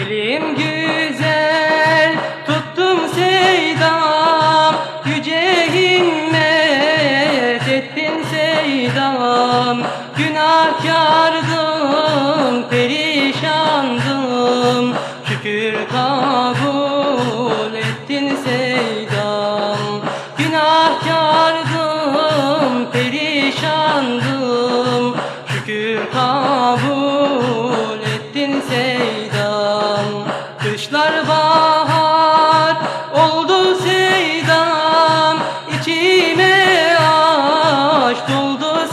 Elim güzel tuttum seydam. Yüce himmet ettin seydam. Günahkardım perişandım. Şükür kabul ettin seydam. Günahkardım perişandım. Şükür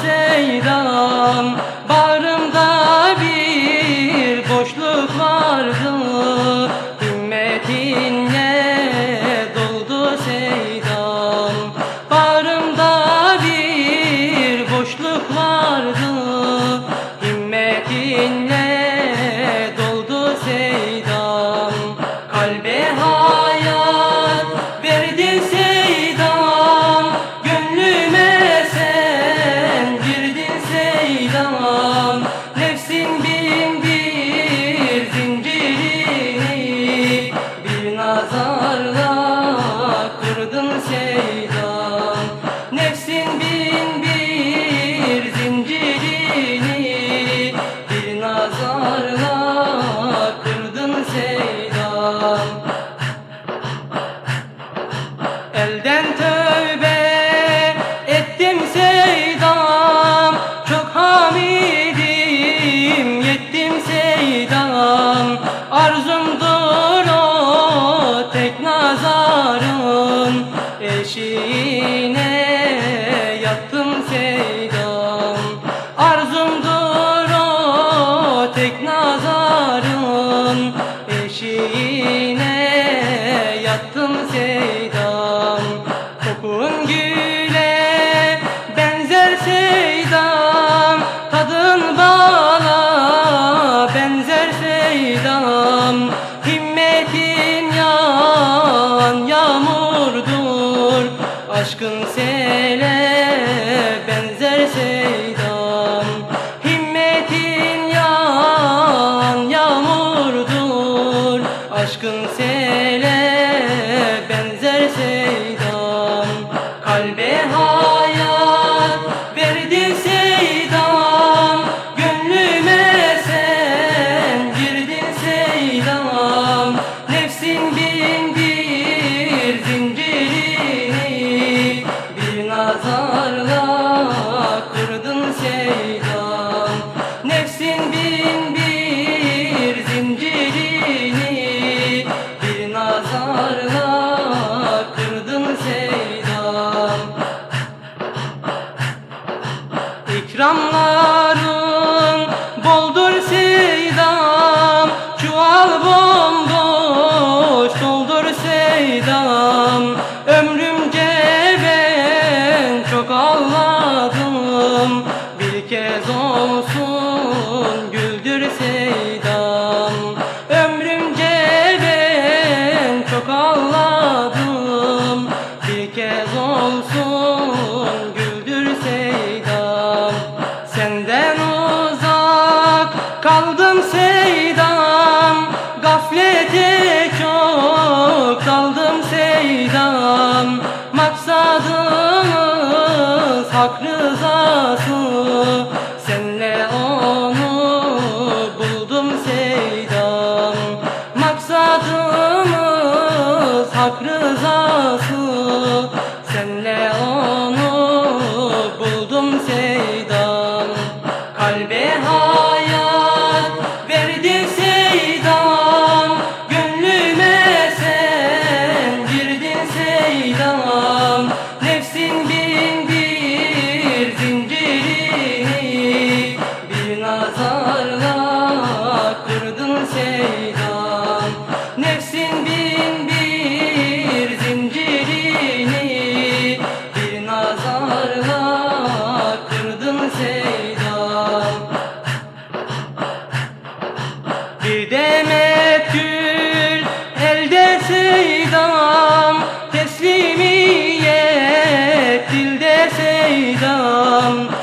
seyran Bağrı 回到 Ramlar um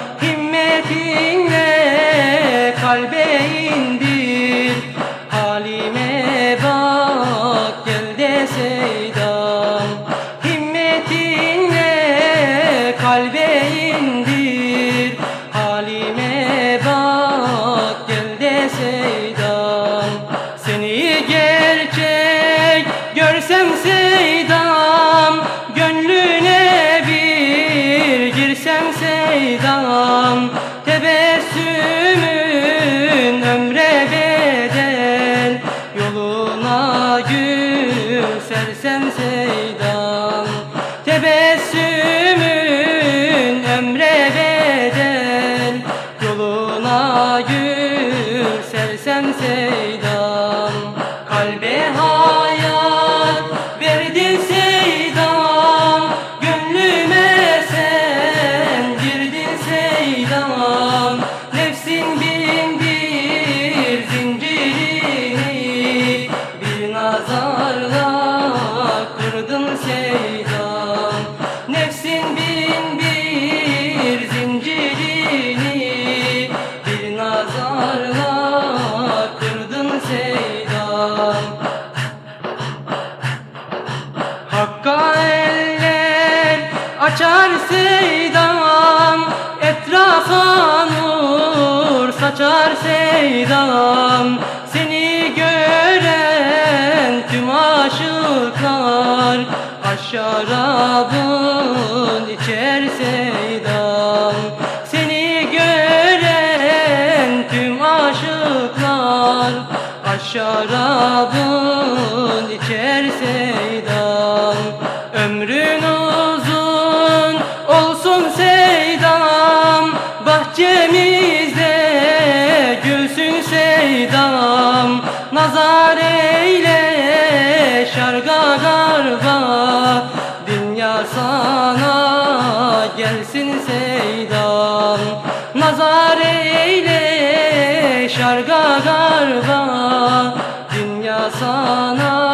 sevdam Tebessümüm Ağlar Seydan Seni gören tüm aşıklar. Aşarabın içer Seydan Seni gören tüm aşıklar. Aşarabın seydan Nazar eyle şarga garba. Dünya sana